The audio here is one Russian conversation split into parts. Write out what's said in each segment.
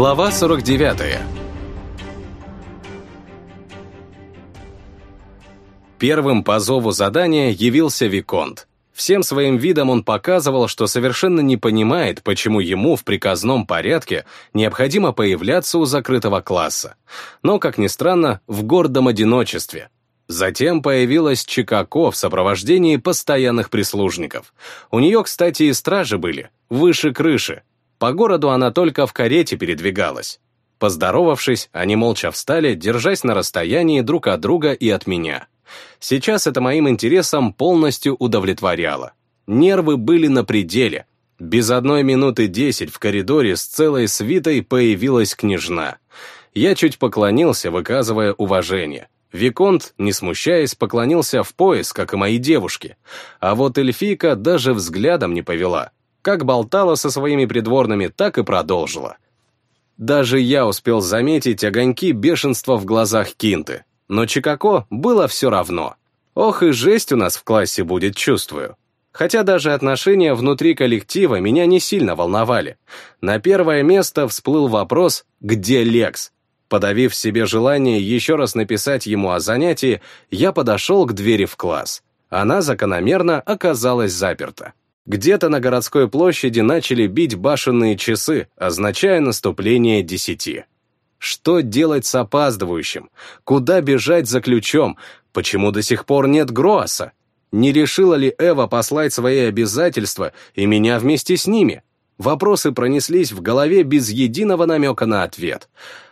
Глава 49 Первым по зову задания явился Виконт. Всем своим видом он показывал, что совершенно не понимает, почему ему в приказном порядке необходимо появляться у закрытого класса. Но, как ни странно, в гордом одиночестве. Затем появилась Чикако в сопровождении постоянных прислужников. У нее, кстати, и стражи были, выше крыши, по городу она только в карете передвигалась. Поздоровавшись, они молча встали, держась на расстоянии друг от друга и от меня. Сейчас это моим интересам полностью удовлетворяло. Нервы были на пределе. Без одной минуты десять в коридоре с целой свитой появилась княжна. Я чуть поклонился, выказывая уважение. Виконт, не смущаясь, поклонился в пояс, как и мои девушки. А вот эльфийка даже взглядом не повела. Как болтала со своими придворными, так и продолжила. Даже я успел заметить огоньки бешенства в глазах Кинты, но Чикако было все равно. Ох и жесть у нас в классе будет, чувствую. Хотя даже отношения внутри коллектива меня не сильно волновали. На первое место всплыл вопрос «Где Лекс?». Подавив себе желание еще раз написать ему о занятии, я подошел к двери в класс. Она закономерно оказалась заперта. Где-то на городской площади начали бить башенные часы, означая наступление десяти. Что делать с опаздывающим? Куда бежать за ключом? Почему до сих пор нет Гроаса? Не решила ли Эва послать свои обязательства и меня вместе с ними? Вопросы пронеслись в голове без единого намека на ответ.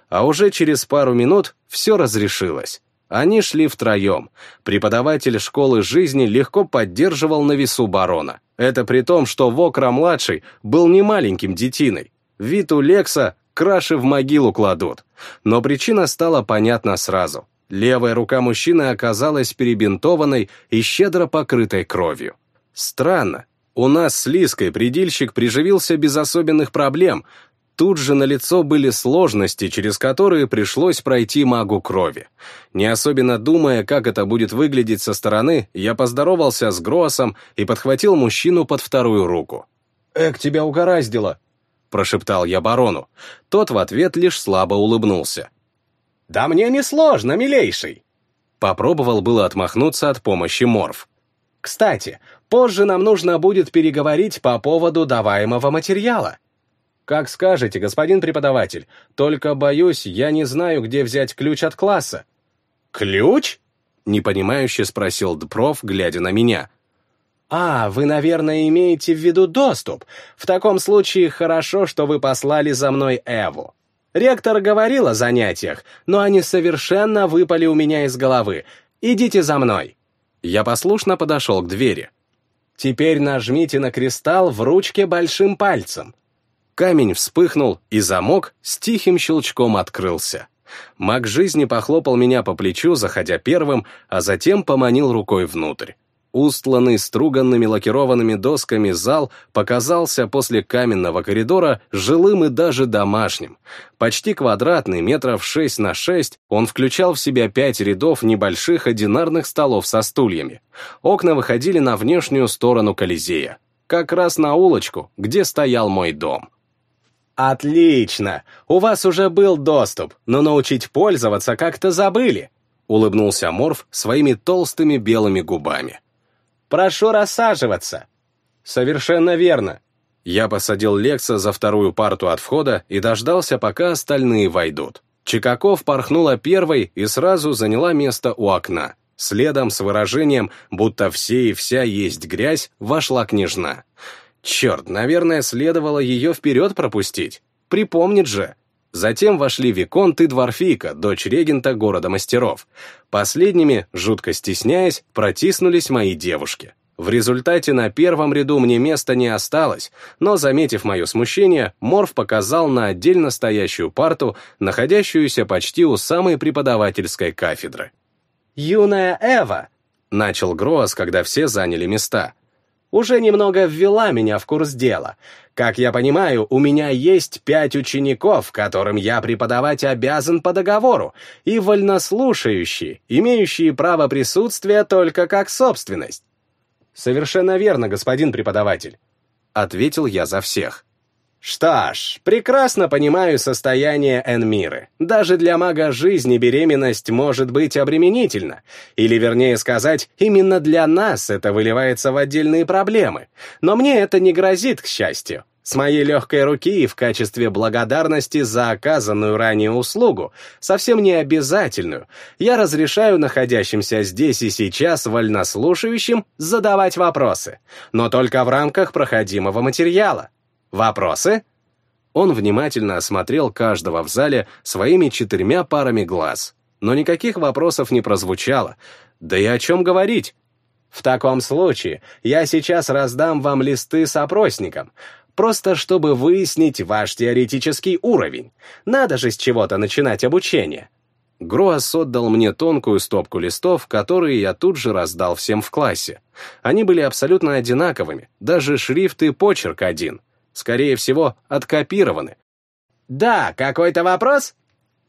А уже через пару минут все разрешилось. Они шли втроем. Преподаватель школы жизни легко поддерживал на весу барона. Это при том, что Вокра-младший был не маленьким детиной. Вид у Лекса краши в могилу кладут. Но причина стала понятна сразу. Левая рука мужчины оказалась перебинтованной и щедро покрытой кровью. Странно. У нас с Лиской предильщик приживился без особенных проблем, Тут же на лицо были сложности, через которые пришлось пройти магу крови. Не особенно думая, как это будет выглядеть со стороны, я поздоровался с Гроссом и подхватил мужчину под вторую руку. «Эк, тебя угораздило!» — прошептал я барону. Тот в ответ лишь слабо улыбнулся. «Да мне не сложно, милейший!» Попробовал было отмахнуться от помощи Морф. «Кстати, позже нам нужно будет переговорить по поводу даваемого материала. «Как скажете, господин преподаватель. Только, боюсь, я не знаю, где взять ключ от класса». «Ключ?» — непонимающе спросил Дпров, глядя на меня. «А, вы, наверное, имеете в виду доступ. В таком случае хорошо, что вы послали за мной Эву. Ректор говорил о занятиях, но они совершенно выпали у меня из головы. Идите за мной». Я послушно подошел к двери. «Теперь нажмите на кристалл в ручке большим пальцем. Камень вспыхнул, и замок с тихим щелчком открылся. Маг жизни похлопал меня по плечу, заходя первым, а затем поманил рукой внутрь. Устланный струганными лакированными досками зал показался после каменного коридора жилым и даже домашним. Почти квадратный, метров 6 на 6, он включал в себя пять рядов небольших одинарных столов со стульями. Окна выходили на внешнюю сторону Колизея, как раз на улочку, где стоял мой дом. «Отлично! У вас уже был доступ, но научить пользоваться как-то забыли», улыбнулся Морф своими толстыми белыми губами. «Прошу рассаживаться». «Совершенно верно». Я посадил Лекса за вторую парту от входа и дождался, пока остальные войдут. Чикаков порхнула первой и сразу заняла место у окна. Следом с выражением, будто все и вся есть грязь, вошла княжна. Черт, наверное, следовало ее вперед пропустить. Припомнит же. Затем вошли Виконт и Дворфийка, дочь регента города мастеров. Последними, жутко стесняясь, протиснулись мои девушки. В результате на первом ряду мне места не осталось, но, заметив мое смущение, Морф показал на отдельно стоящую парту, находящуюся почти у самой преподавательской кафедры. «Юная Эва!» — начал Гроас, когда все заняли места уже немного ввела меня в курс дела. Как я понимаю, у меня есть пять учеников, которым я преподавать обязан по договору, и вольнослушающие, имеющие право присутствия только как собственность. «Совершенно верно, господин преподаватель», — ответил я за всех. Что ж, прекрасно понимаю состояние Энмиры. Даже для мага жизни беременность может быть обременительна. Или, вернее сказать, именно для нас это выливается в отдельные проблемы. Но мне это не грозит, к счастью. С моей легкой руки в качестве благодарности за оказанную ранее услугу, совсем не обязательную, я разрешаю находящимся здесь и сейчас вольнослушающим задавать вопросы, но только в рамках проходимого материала. Вопросы? Он внимательно осмотрел каждого в зале своими четырьмя парами глаз, но никаких вопросов не прозвучало, да и о чем говорить. В таком случае я сейчас раздам вам листы с опросником, просто чтобы выяснить ваш теоретический уровень. Надо же с чего-то начинать обучение. Гроас отдал мне тонкую стопку листов, которые я тут же раздал всем в классе. Они были абсолютно одинаковыми, даже шрифт и почерк один. Скорее всего, откопированы. «Да, какой-то вопрос?»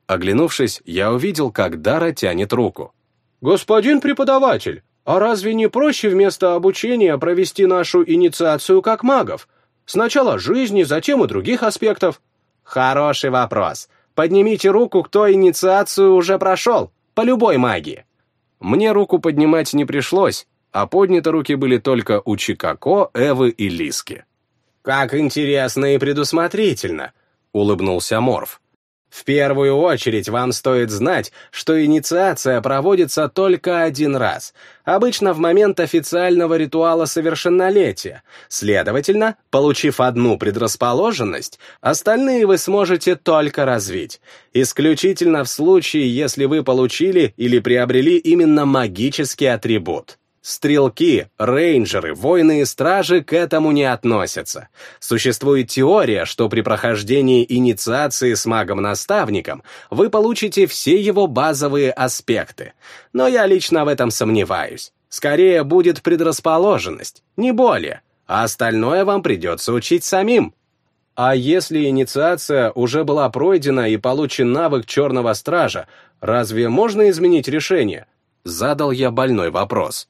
Оглянувшись, я увидел, как Дара тянет руку. «Господин преподаватель, а разве не проще вместо обучения провести нашу инициацию как магов? Сначала жизни, затем и других аспектов». «Хороший вопрос. Поднимите руку, кто инициацию уже прошел, по любой магии». Мне руку поднимать не пришлось, а подняты руки были только у Чикако, Эвы и Лиски. «Как интересно и предусмотрительно», — улыбнулся Морф. В первую очередь вам стоит знать, что инициация проводится только один раз, обычно в момент официального ритуала совершеннолетия. Следовательно, получив одну предрасположенность, остальные вы сможете только развить. Исключительно в случае, если вы получили или приобрели именно магический атрибут. Стрелки, рейнджеры, воины и стражи к этому не относятся. Существует теория, что при прохождении инициации с магом-наставником вы получите все его базовые аспекты. Но я лично в этом сомневаюсь. Скорее будет предрасположенность, не более. А остальное вам придется учить самим. А если инициация уже была пройдена и получен навык черного стража, разве можно изменить решение? Задал я больной вопрос.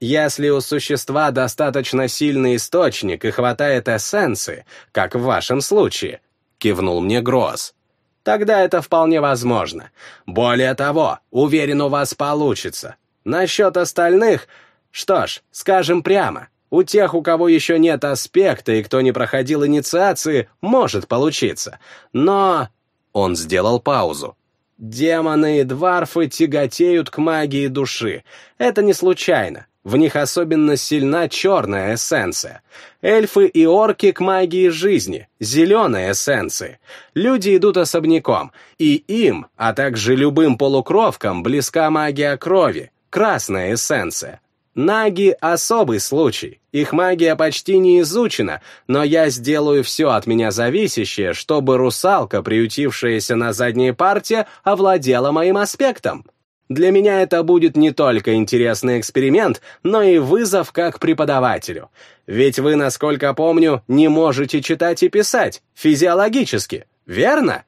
Если у существа достаточно сильный источник и хватает эссенции, как в вашем случае, кивнул мне Гроз, тогда это вполне возможно. Более того, уверен, у вас получится. Насчет остальных, что ж, скажем прямо, у тех, у кого еще нет аспекта и кто не проходил инициации, может получиться. Но... Он сделал паузу. Демоны и дварфы тяготеют к магии души. Это не случайно. В них особенно сильна черная эссенция. Эльфы и орки к магии жизни, зеленая эссенции. Люди идут особняком, и им, а также любым полукровкам, близка магия крови, красная эссенция. Наги — особый случай. Их магия почти не изучена, но я сделаю все от меня зависящее, чтобы русалка, приютившаяся на задней парте, овладела моим аспектом. Для меня это будет не только интересный эксперимент, но и вызов как преподавателю. Ведь вы, насколько помню, не можете читать и писать, физиологически, верно?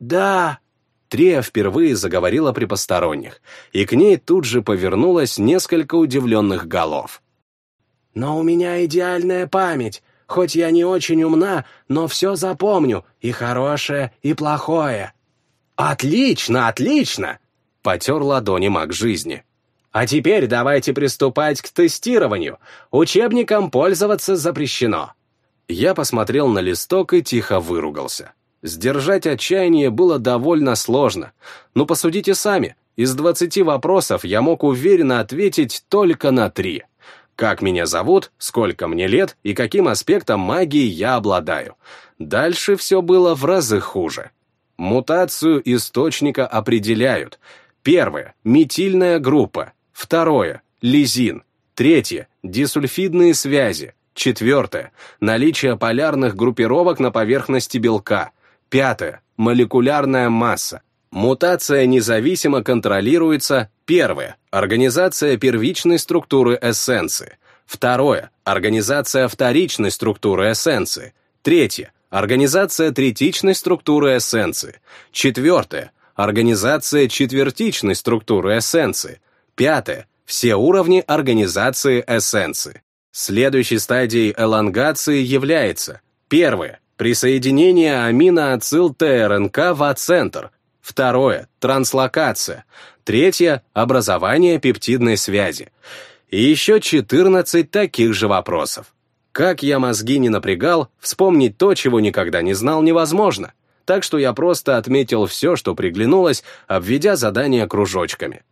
Да. Трия впервые заговорила при посторонних, и к ней тут же повернулось несколько удивленных голов. «Но у меня идеальная память. Хоть я не очень умна, но все запомню, и хорошее, и плохое». «Отлично, отлично!» Потер ладони маг жизни. А теперь давайте приступать к тестированию. Учебником пользоваться запрещено. Я посмотрел на листок и тихо выругался. Сдержать отчаяние было довольно сложно. Но посудите сами, из двадцати вопросов я мог уверенно ответить только на три. Как меня зовут, сколько мне лет и каким аспектом магии я обладаю. Дальше все было в разы хуже. Мутацию источника определяют, Первое – метильная группа. Второе – лизин. Третье – дисульфидные связи. Четвертое – наличие полярных группировок на поверхности белка. Пятое – молекулярная масса. Мутация независимо контролируется. Первое – организация первичной структуры эссенции. Второе – организация вторичной структуры эссенции. Третье – организация третичной структуры эссенции. Четвертое – Организация четвертичной структуры эссенции. Пятое. Все уровни организации эссенции. Следующей стадией элонгации является Первое. Присоединение аминоацил ТРНК в А-центр. Второе – транслокация. Третье – образование пептидной связи. И еще 14 таких же вопросов. Как я мозги не напрягал, вспомнить то, чего никогда не знал, невозможно. Так что я просто отметил все, что приглянулось, обведя задание кружочками.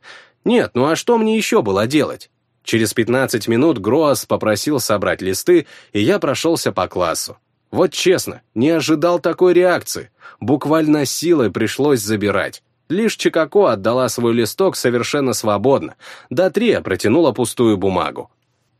Нет, ну а что мне еще было делать? Через 15 минут Гроас попросил собрать листы, и я прошелся по классу. Вот честно, не ожидал такой реакции. Буквально силой пришлось забирать. Лишь Чикако отдала свой листок совершенно свободно, да Трия протянула пустую бумагу.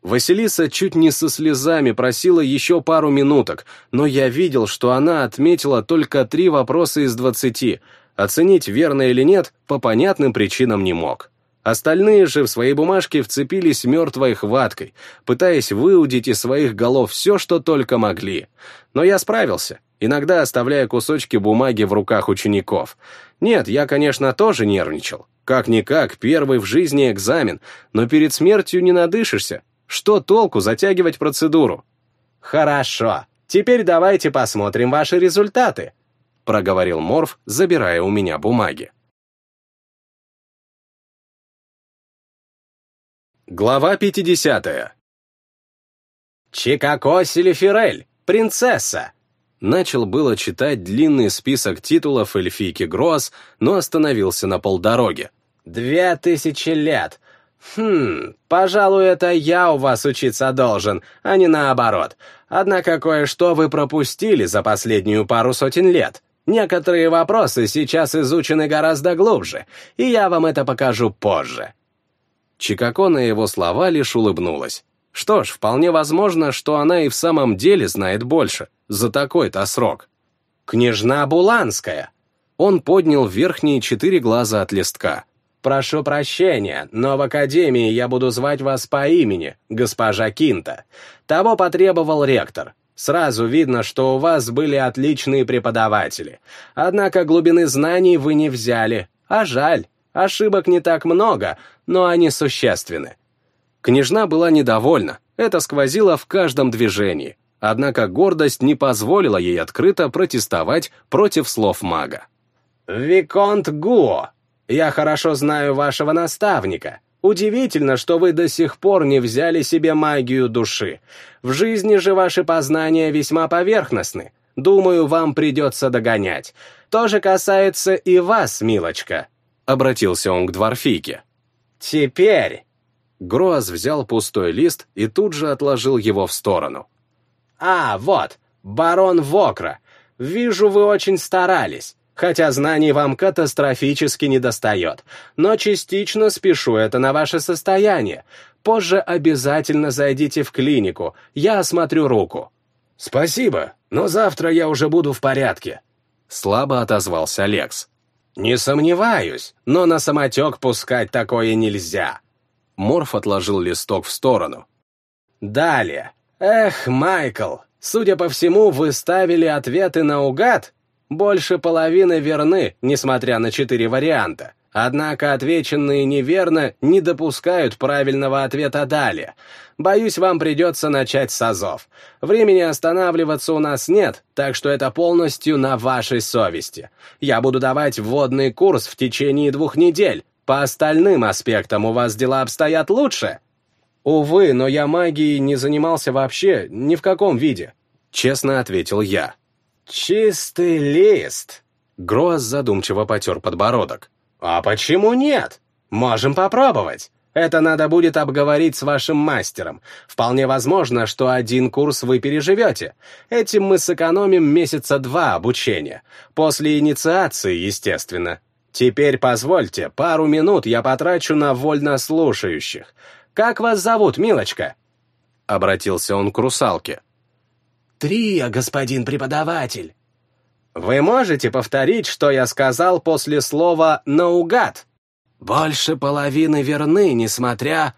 Василиса чуть не со слезами просила еще пару минуток, но я видел, что она отметила только три вопроса из двадцати. Оценить, верно или нет, по понятным причинам не мог. Остальные же в своей бумажке вцепились мертвой хваткой, пытаясь выудить из своих голов все, что только могли. Но я справился, иногда оставляя кусочки бумаги в руках учеников. Нет, я, конечно, тоже нервничал. Как-никак, первый в жизни экзамен, но перед смертью не надышишься. Что толку затягивать процедуру? «Хорошо, теперь давайте посмотрим ваши результаты», проговорил Морф, забирая у меня бумаги. Глава 50. «Чикако Селиферель, принцесса!» Начал было читать длинный список титулов эльфийки Гроас, но остановился на полдороге. «Две тысячи лет! Хм, пожалуй, это я у вас учиться должен, а не наоборот. Однако кое-что вы пропустили за последнюю пару сотен лет. Некоторые вопросы сейчас изучены гораздо глубже, и я вам это покажу позже. Чикако на его слова лишь улыбнулась. Что ж, вполне возможно, что она и в самом деле знает больше, за такой-то срок. «Княжна Буланская!» Он поднял верхние четыре глаза от листка. «Прошу прощения, но в Академии я буду звать вас по имени, госпожа Кинта. Того потребовал ректор. Сразу видно, что у вас были отличные преподаватели. Однако глубины знаний вы не взяли, а жаль. Ошибок не так много, но они существенны. Княжна была недовольна, это сквозило в каждом движении. Однако гордость не позволила ей открыто протестовать против слов мага. «Виконт Гуо, я хорошо знаю вашего наставника. Удивительно, что вы до сих пор не взяли себе магию души. В жизни же ваши познания весьма поверхностны. Думаю, вам придется догонять. То же касается и вас, милочка обратился он к дворфийке. «Теперь...» Гроаз взял пустой лист и тут же отложил его в сторону. «А, вот, барон Вокра. Вижу, вы очень старались, хотя знаний вам катастрофически недостает, но частично спешу это на ваше состояние. Позже обязательно зайдите в клинику, я осмотрю руку». «Спасибо, но завтра я уже буду в порядке», — слабо отозвался Лекс. «Не сомневаюсь, но на самотек пускать такое нельзя». Морф отложил листок в сторону. «Далее. Эх, Майкл, судя по всему, вы ставили ответы наугад? Больше половины верны, несмотря на четыре варианта. Однако отвеченные неверно не допускают правильного ответа далее. Боюсь, вам придется начать с азов. Времени останавливаться у нас нет, так что это полностью на вашей совести. Я буду давать вводный курс в течение двух недель. По остальным аспектам у вас дела обстоят лучше. Увы, но я магией не занимался вообще, ни в каком виде. Честно ответил я. Чистый лист. Гроз задумчиво потер подбородок. «А почему нет? Можем попробовать. Это надо будет обговорить с вашим мастером. Вполне возможно, что один курс вы переживете. Этим мы сэкономим месяца два обучения. После инициации, естественно. Теперь позвольте, пару минут я потрачу на вольнослушающих. Как вас зовут, милочка?» Обратился он к русалке. «Трия, господин преподаватель». Вы можете повторить, что я сказал после слова «наугад»? Больше половины верны, несмотря...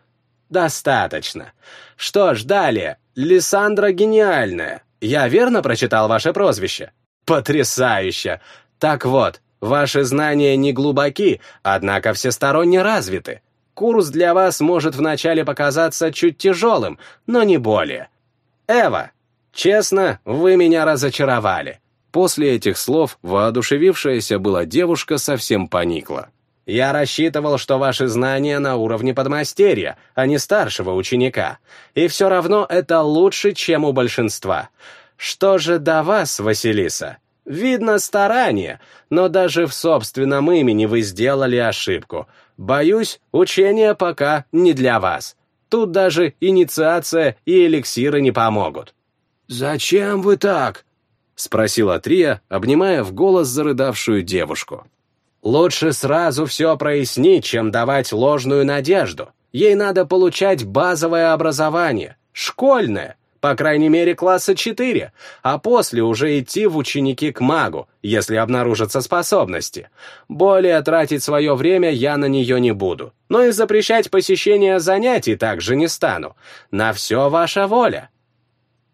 Достаточно. Что ж, далее. Лиссандра гениальная. Я верно прочитал ваше прозвище? Потрясающе. Так вот, ваши знания не глубоки, однако всесторонне развиты. Курс для вас может вначале показаться чуть тяжелым, но не более. Эва, Честно, вы меня разочаровали». После этих слов воодушевившаяся была девушка совсем поникла. «Я рассчитывал, что ваши знания на уровне подмастерья, а не старшего ученика. И все равно это лучше, чем у большинства. Что же до вас, Василиса? Видно старание, но даже в собственном имени вы сделали ошибку. Боюсь, учение пока не для вас. Тут даже инициация и эликсиры не помогут». «Зачем вы так?» — спросила Трия, обнимая в голос зарыдавшую девушку. «Лучше сразу все прояснить, чем давать ложную надежду. Ей надо получать базовое образование, школьное, по крайней мере, класса 4, а после уже идти в ученики к магу, если обнаружатся способности. Более тратить свое время я на нее не буду, но и запрещать посещение занятий также не стану. На все ваша воля».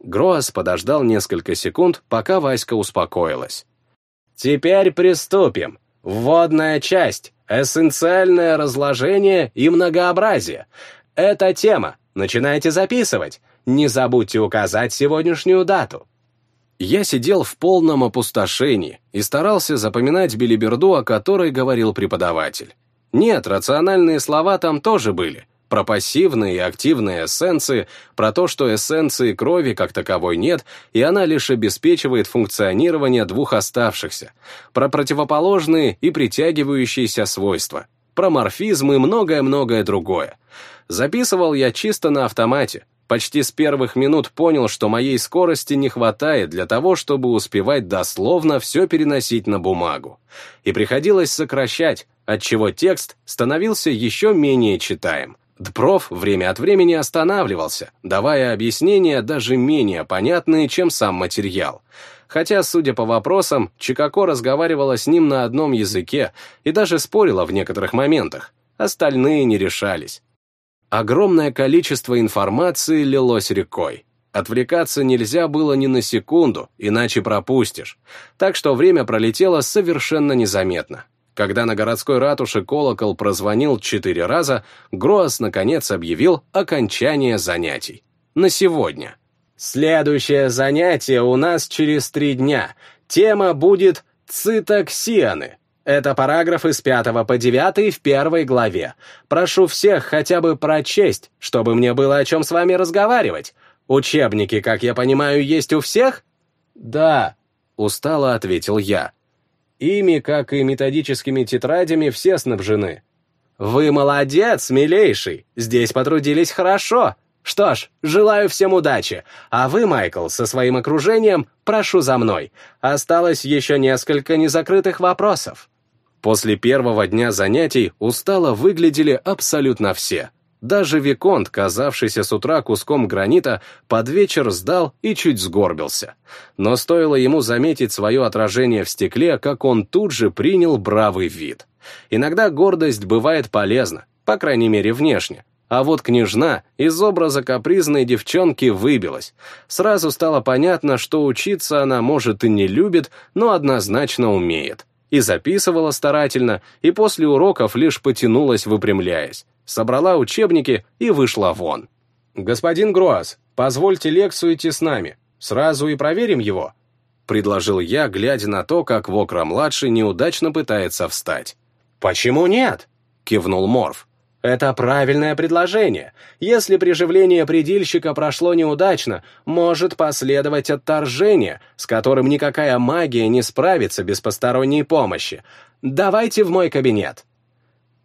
Гроас подождал несколько секунд, пока Васька успокоилась. «Теперь приступим. Вводная часть, эссенциальное разложение и многообразие. Это тема. Начинайте записывать. Не забудьте указать сегодняшнюю дату. Я сидел в полном опустошении и старался запоминать билиберду, о которой говорил преподаватель. Нет, рациональные слова там тоже были. Про пассивные и активные эссенции, про то, что эссенции крови как таковой нет, и она лишь обеспечивает функционирование двух оставшихся, про противоположные и притягивающиеся свойства, про морфизм и многое-многое другое. Записывал я чисто на автомате, Почти с первых минут понял, что моей скорости не хватает для того, чтобы успевать дословно все переносить на бумагу. И приходилось сокращать, отчего текст становился еще менее читаем. Дпров время от времени останавливался, давая объяснения даже менее понятные, чем сам материал. Хотя, судя по вопросам, Чикако разговаривала с ним на одном языке и даже спорила в некоторых моментах. Остальные не решались. Огромное количество информации лилось рекой. Отвлекаться нельзя было ни на секунду, иначе пропустишь. Так что время пролетело совершенно незаметно. Когда на городской ратуше колокол прозвонил четыре раза, Гроас наконец объявил окончание занятий. На сегодня. Следующее занятие у нас через три дня. Тема будет цитоксианы. Это параграф из 5 по 9 в первой главе. Прошу всех хотя бы прочесть, чтобы мне было о чем с вами разговаривать. Учебники, как я понимаю, есть у всех? Да, устало ответил я. Ими, как и методическими тетрадями, все снабжены. Вы молодец, милейший, здесь потрудились хорошо. Что ж, желаю всем удачи, а вы, Майкл, со своим окружением, прошу за мной. Осталось еще несколько незакрытых вопросов. После первого дня занятий устало выглядели абсолютно все. Даже Виконт, казавшийся с утра куском гранита, под вечер сдал и чуть сгорбился. Но стоило ему заметить свое отражение в стекле, как он тут же принял бравый вид. Иногда гордость бывает полезна, по крайней мере внешне. А вот княжна из образа капризной девчонки выбилась. Сразу стало понятно, что учиться она, может, и не любит, но однозначно умеет и записывала старательно, и после уроков лишь потянулась, выпрямляясь. Собрала учебники и вышла вон. «Господин Груас, позвольте лекцию идти с нами. Сразу и проверим его», — предложил я, глядя на то, как Вокра-младший неудачно пытается встать. «Почему нет?» — кивнул Морф. Это правильное предложение. Если приживление предильщика прошло неудачно, может последовать отторжение, с которым никакая магия не справится без посторонней помощи. Давайте в мой кабинет.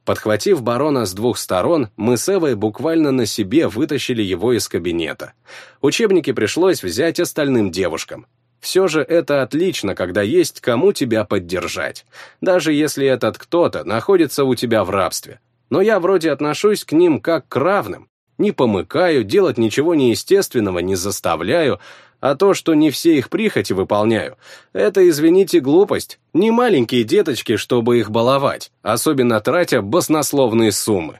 Подхватив барона с двух сторон, мы с Эвой буквально на себе вытащили его из кабинета. Учебники пришлось взять остальным девушкам. Все же это отлично, когда есть кому тебя поддержать, даже если этот кто-то находится у тебя в рабстве но я вроде отношусь к ним как к равным. Не помыкаю, делать ничего неестественного не заставляю, а то, что не все их прихоти выполняю, это, извините, глупость. Не маленькие деточки, чтобы их баловать, особенно тратя баснословные суммы.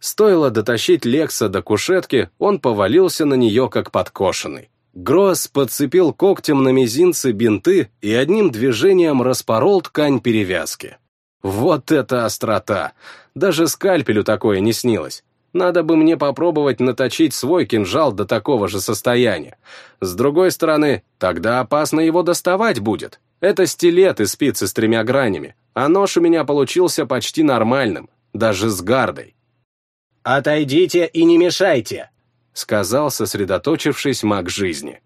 Стоило дотащить Лекса до кушетки, он повалился на нее как подкошенный. Гросс подцепил когтем на мизинце бинты и одним движением распорол ткань перевязки. Вот это острота! Даже скальпелю такое не снилось. Надо бы мне попробовать наточить свой кинжал до такого же состояния. С другой стороны, тогда опасно его доставать будет. Это стилет и спицы с тремя гранями, а нож у меня получился почти нормальным, даже с гардой. «Отойдите и не мешайте», — сказал, сосредоточившись маг жизни.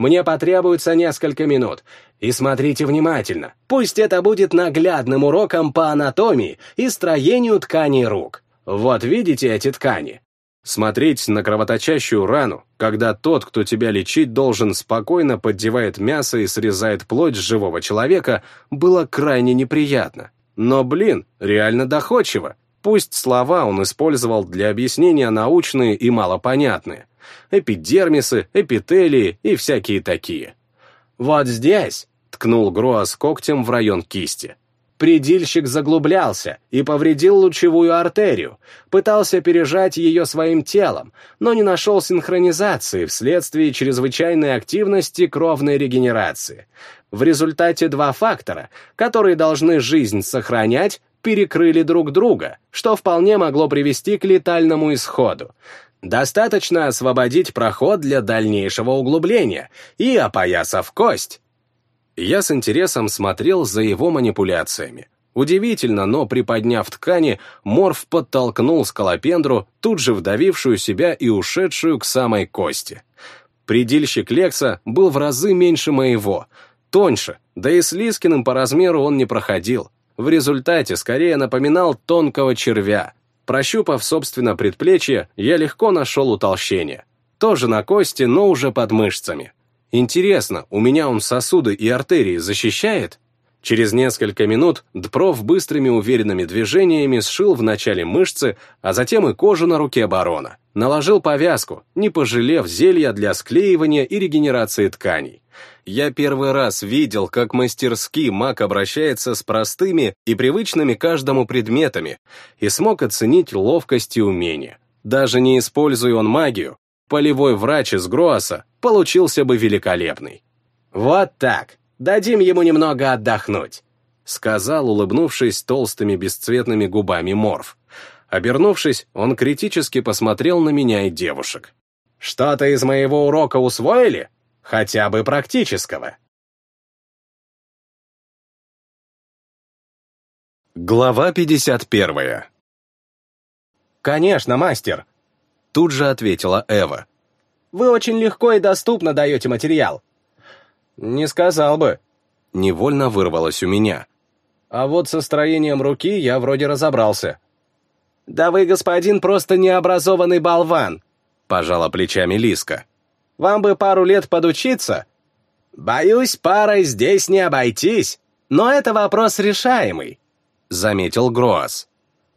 «Мне потребуется несколько минут, и смотрите внимательно. Пусть это будет наглядным уроком по анатомии и строению тканей рук. Вот видите эти ткани? Смотреть на кровоточащую рану, когда тот, кто тебя лечить должен, спокойно поддевает мясо и срезает плоть живого человека, было крайне неприятно. Но, блин, реально доходчиво. Пусть слова он использовал для объяснения научные и малопонятные. Эпидермисы, эпителии и всякие такие. «Вот здесь», — ткнул Гроас когтем в район кисти. Предильщик заглублялся и повредил лучевую артерию, пытался пережать ее своим телом, но не нашел синхронизации вследствие чрезвычайной активности кровной регенерации. В результате два фактора, которые должны жизнь сохранять, перекрыли друг друга, что вполне могло привести к летальному исходу. Достаточно освободить проход для дальнейшего углубления и, опоясав кость, я с интересом смотрел за его манипуляциями. Удивительно, но приподняв ткани, Морф подтолкнул скалопендру, тут же вдавившую себя и ушедшую к самой кости. Предельщик Лекса был в разы меньше моего, тоньше, да и с Лискиным по размеру он не проходил. В результате скорее напоминал тонкого червя. Прощупав, собственно, предплечье, я легко нашел утолщение. Тоже на кости, но уже под мышцами. Интересно, у меня он сосуды и артерии защищает? Через несколько минут Дпров быстрыми уверенными движениями сшил вначале мышцы, а затем и кожу на руке барона. Наложил повязку, не пожалев зелья для склеивания и регенерации тканей. Я первый раз видел, как мастерски маг обращается с простыми и привычными каждому предметами и смог оценить ловкость и умение. Даже не используя он магию, полевой врач из Гроаса получился бы великолепный. «Вот так, дадим ему немного отдохнуть», сказал, улыбнувшись толстыми бесцветными губами Морф. Обернувшись, он критически посмотрел на меня и девушек. «Что-то из моего урока усвоили? Хотя бы практического». Глава 51 «Конечно, мастер», Тут же ответила Эва. «Вы очень легко и доступно даете материал». «Не сказал бы». Невольно вырвалось у меня. «А вот со строением руки я вроде разобрался». «Да вы, господин, просто необразованный болван», — пожала плечами Лиска. «Вам бы пару лет подучиться». «Боюсь, парой здесь не обойтись, но это вопрос решаемый», — заметил Гроас.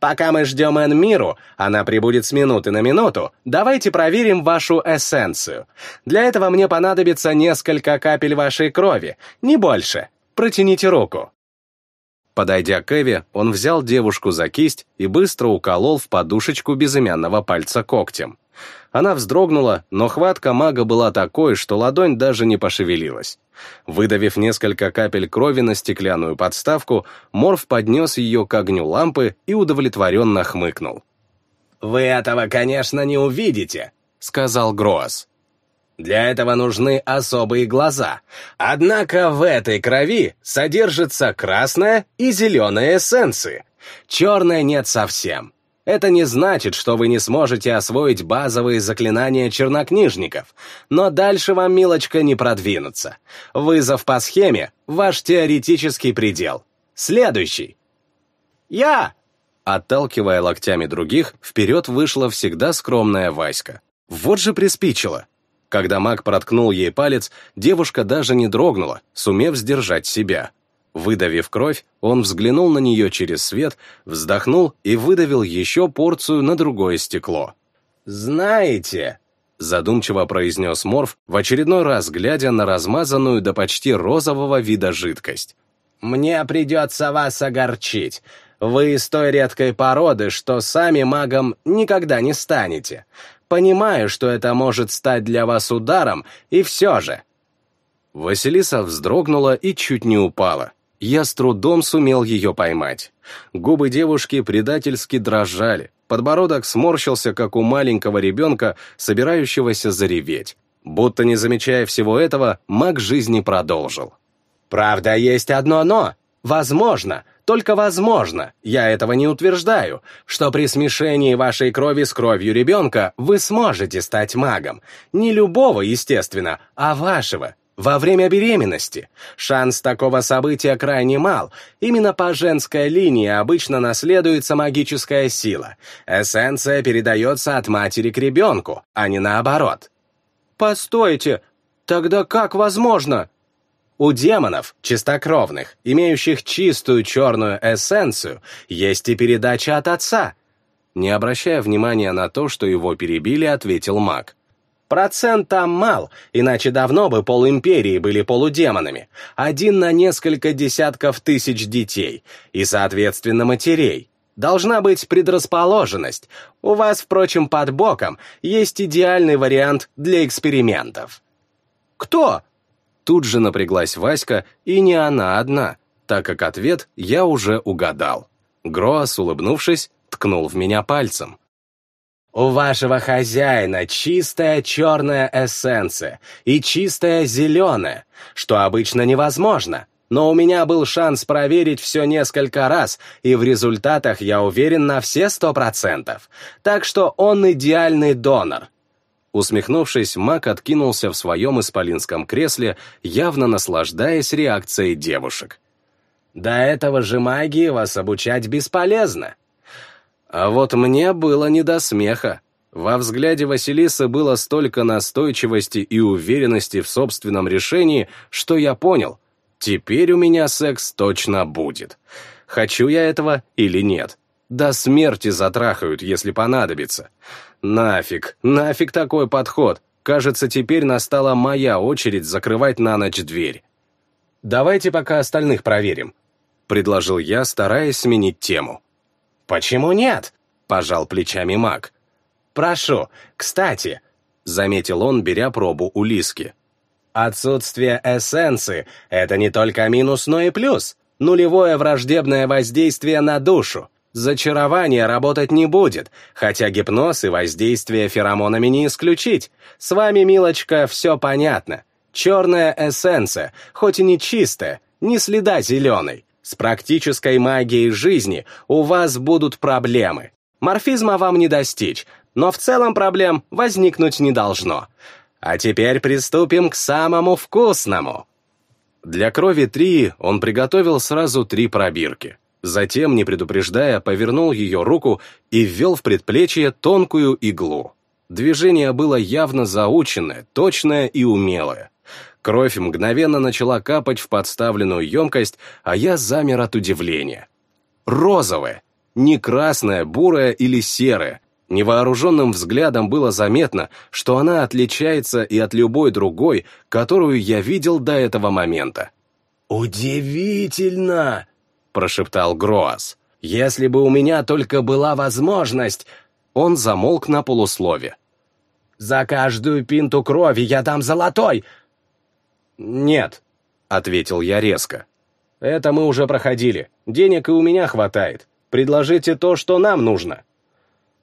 Пока мы ждем Энмиру, она прибудет с минуты на минуту, давайте проверим вашу эссенцию. Для этого мне понадобится несколько капель вашей крови, не больше. Протяните руку». Подойдя к Эве, он взял девушку за кисть и быстро уколол в подушечку безымянного пальца когтем. Она вздрогнула, но хватка мага была такой, что ладонь даже не пошевелилась. Выдавив несколько капель крови на стеклянную подставку, Морф поднес ее к огню лампы и удовлетворенно хмыкнул. «Вы этого, конечно, не увидите», — сказал Гроас. «Для этого нужны особые глаза. Однако в этой крови содержится красная и зеленая эссенции. Черная нет совсем. Это не значит, что вы не сможете освоить базовые заклинания чернокнижников, но дальше вам, милочка, не продвинуться. Вызов по схеме — ваш теоретический предел. Следующий. «Я!» Отталкивая локтями других, вперед вышла всегда скромная Васька. Вот же приспичило. Когда маг проткнул ей палец, девушка даже не дрогнула, сумев сдержать себя. Выдавив кровь, он взглянул на нее через свет, вздохнул и выдавил еще порцию на другое стекло. «Знаете», — задумчиво произнес Морф, в очередной раз глядя на размазанную до почти розового вида жидкость. «Мне придется вас огорчить. Вы из той редкой породы, что сами магом никогда не станете. Понимаю, что это может стать для вас ударом, и все же». Василиса вздрогнула и чуть не упала. Я с трудом сумел ее поймать. Губы девушки предательски дрожали, подбородок сморщился, как у маленького ребенка, собирающегося зареветь. Будто не замечая всего этого, маг жизни продолжил. «Правда, есть одно «но». Возможно, только возможно, я этого не утверждаю, что при смешении вашей крови с кровью ребенка вы сможете стать магом. Не любого, естественно, а вашего. Во время беременности шанс такого события крайне мал. Именно по женской линии обычно наследуется магическая сила. Эссенция передается от матери к ребенку, а не наоборот. Постойте, тогда как возможно? У демонов, чистокровных, имеющих чистую черную эссенцию, есть и передача от отца. Не обращая внимания на то, что его перебили, ответил маг. Процент там мал, иначе давно бы полимперии были полудемонами. Один на несколько десятков тысяч детей и, соответственно, матерей. Должна быть предрасположенность. У вас, впрочем, под боком есть идеальный вариант для экспериментов. «Кто?» Тут же напряглась Васька, и не она одна, так как ответ я уже угадал. Гроас, улыбнувшись, ткнул в меня пальцем. У вашего хозяина чистая черная эссенция и чистая зеленая, что обычно невозможно. Но у меня был шанс проверить все несколько раз, и в результатах я уверен на все сто процентов. Так что он идеальный донор. Усмехнувшись, Мак откинулся в своем исполинском кресле, явно наслаждаясь реакцией девушек. «До этого же магии вас обучать бесполезно. А вот мне было не до смеха. Во взгляде Василисы было столько настойчивости и уверенности в собственном решении, что я понял, теперь у меня секс точно будет. Хочу я этого или нет. До смерти затрахают, если понадобится. Нафиг, нафиг такой подход. Кажется, теперь настала моя очередь закрывать на ночь дверь. «Давайте пока остальных проверим», — предложил я, стараясь сменить тему. «Почему нет?» — пожал плечами маг. «Прошу, кстати», — заметил он, беря пробу у Лиски. «Отсутствие эссенции — это не только минус, но и плюс. Нулевое враждебное воздействие на душу. Зачарование работать не будет, хотя гипноз и воздействие феромонами не исключить. С вами, милочка, все понятно. Черная эссенция, хоть и не чистая, ни следа зеленой. С практической магией жизни у вас будут проблемы. Морфизма вам не достичь, но в целом проблем возникнуть не должно. А теперь приступим к самому вкусному. Для крови Трии он приготовил сразу три пробирки. Затем, не предупреждая, повернул ее руку и ввел в предплечье тонкую иглу. Движение было явно заученное, точное и умелое. Кровь мгновенно начала капать в подставленную емкость, а я замер от удивления. Розовая, не красная, бурая или серая. Невооруженным взглядом было заметно, что она отличается и от любой другой, которую я видел до этого момента. «Удивительно!» — прошептал Гроас. «Если бы у меня только была возможность...» Он замолк на полуслове. «За каждую пинту крови я дам золотой!» «Нет», — ответил я резко. «Это мы уже проходили. Денег и у меня хватает. Предложите то, что нам нужно».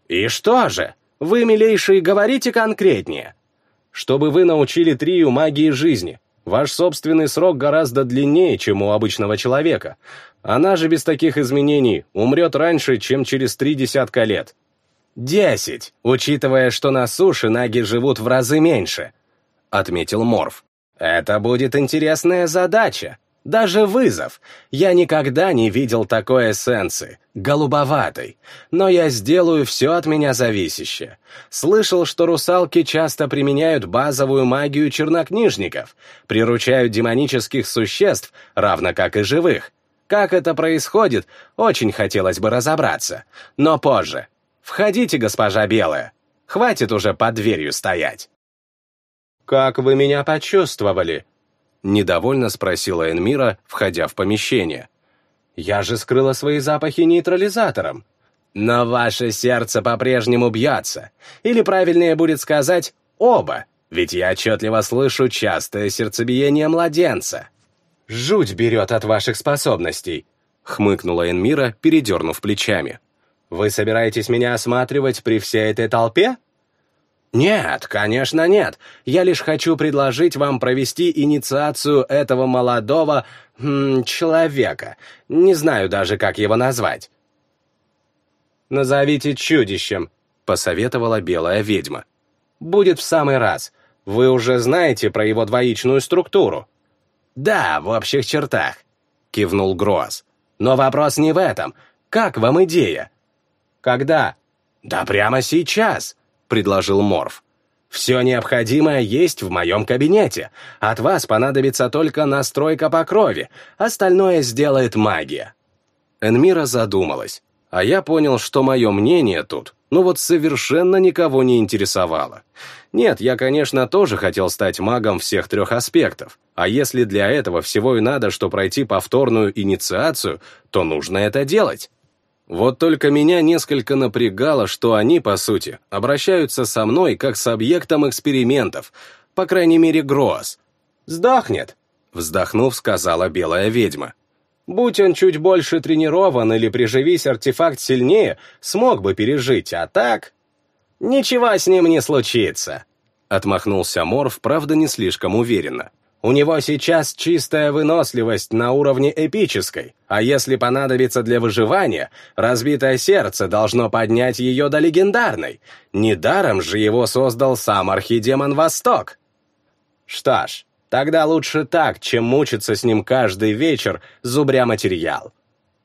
«И что же? Вы, милейшие, говорите конкретнее». «Чтобы вы научили Трию магии жизни. Ваш собственный срок гораздо длиннее, чем у обычного человека. Она же без таких изменений умрет раньше, чем через три десятка лет». «Десять, учитывая, что на суше наги живут в разы меньше», — отметил Морф. Это будет интересная задача. Даже вызов. Я никогда не видел такой эссенции, голубоватой. Но я сделаю все от меня зависящее. Слышал, что русалки часто применяют базовую магию чернокнижников, приручают демонических существ, равно как и живых. Как это происходит, очень хотелось бы разобраться. Но позже. Входите, госпожа Белая. Хватит уже под дверью стоять. «Как вы меня почувствовали?» Недовольно спросила Энмира, входя в помещение. «Я же скрыла свои запахи нейтрализатором». «Но ваше сердце по-прежнему бьется. Или правильнее будет сказать «оба», ведь я отчетливо слышу частое сердцебиение младенца». «Жуть берет от ваших способностей», — хмыкнула Энмира, передернув плечами. Вы собираетесь меня осматривать при всей этой толпе? Нет, конечно, нет. Я лишь хочу предложить вам провести инициацию этого молодого м, человека. Не знаю даже, как его назвать. Назовите чудищем, посоветовала белая ведьма. Будет в самый раз. Вы уже знаете про его двоичную структуру. Да, в общих чертах, кивнул Гроз. Но вопрос не в этом. Как вам идея? Когда? Да прямо сейчас, предложил Морф. Все необходимое есть в моем кабинете. От вас понадобится только настройка по крови, остальное сделает магия. Энмира задумалась, а я понял, что мое мнение тут, ну вот совершенно никого не интересовало. Нет, я, конечно, тоже хотел стать магом всех трех аспектов, а если для этого всего и надо, что пройти повторную инициацию, то нужно это делать. Вот только меня несколько напрягало, что они, по сути, обращаются со мной как с объектом экспериментов, по крайней мере, Гроз. «Сдохнет», — вздохнув, сказала белая ведьма. «Будь он чуть больше тренирован или приживись артефакт сильнее, смог бы пережить, а так...» «Ничего с ним не случится», — отмахнулся Морф, правда, не слишком уверенно. У него сейчас чистая выносливость на уровне эпической, а если понадобится для выживания, разбитое сердце должно поднять ее до легендарной. Недаром же его создал сам архидемон Восток. Что ж, тогда лучше так, чем мучиться с ним каждый вечер, зубря материал.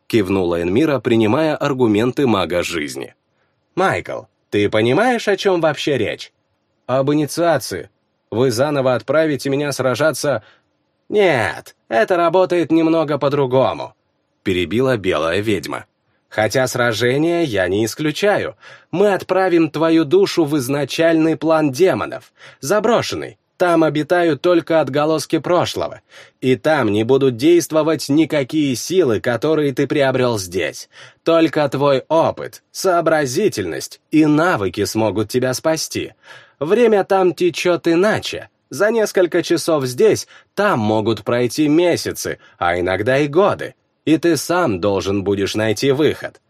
Кивнула Энмира, принимая аргументы мага жизни. «Майкл, ты понимаешь, о чем вообще речь?» «Об инициации», вы заново отправите меня сражаться...» «Нет, это работает немного по-другому», — перебила белая ведьма. «Хотя сражение я не исключаю. Мы отправим твою душу в изначальный план демонов, заброшенный. Там обитают только отголоски прошлого, и там не будут действовать никакие силы, которые ты приобрел здесь. Только твой опыт, сообразительность и навыки смогут тебя спасти. Время там течет иначе. За несколько часов здесь, там могут пройти месяцы, а иногда и годы. И ты сам должен будешь найти выход.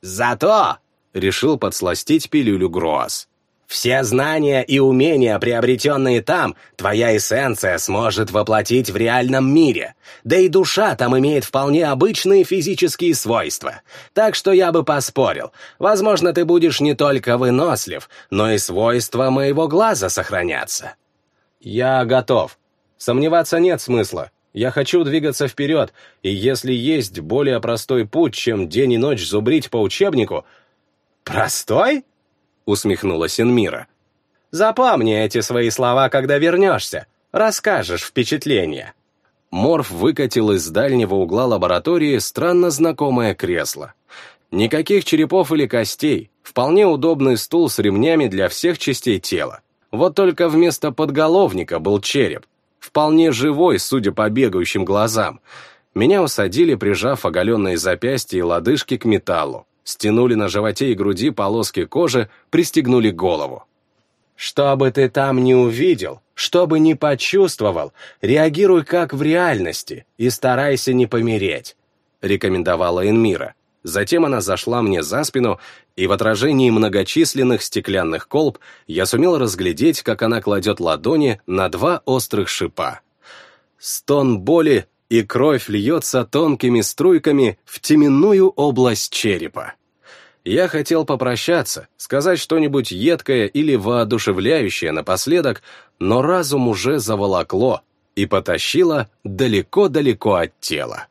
Зато, — решил подсластить пилюлю Гроас, все знания и умения, приобретенные там, твоя эссенция сможет воплотить в реальном мире. Да и душа там имеет вполне обычные физические свойства. Так что я бы поспорил. Возможно, ты будешь не только вынослив, но и свойства моего глаза сохранятся. Я готов. Сомневаться нет смысла. Я хочу двигаться вперед, и если есть более простой путь, чем день и ночь зубрить по учебнику... Простой? — усмехнулась Энмира. «Запомни эти свои слова, когда вернешься. Расскажешь впечатление». Морф выкатил из дальнего угла лаборатории странно знакомое кресло. Никаких черепов или костей, вполне удобный стул с ремнями для всех частей тела. Вот только вместо подголовника был череп, вполне живой, судя по бегающим глазам. Меня усадили, прижав оголенные запястья и лодыжки к металлу стянули на животе и груди полоски кожи, пристегнули голову. «Что бы ты там не увидел, что бы не почувствовал, реагируй как в реальности и старайся не помереть», — рекомендовала Энмира. Затем она зашла мне за спину, и в отражении многочисленных стеклянных колб я сумел разглядеть, как она кладет ладони на два острых шипа. Стон боли и кровь льется тонкими струйками в теменную область черепа. Я хотел попрощаться, сказать что-нибудь едкое или воодушевляющее напоследок, но разум уже заволокло и потащило далеко-далеко от тела.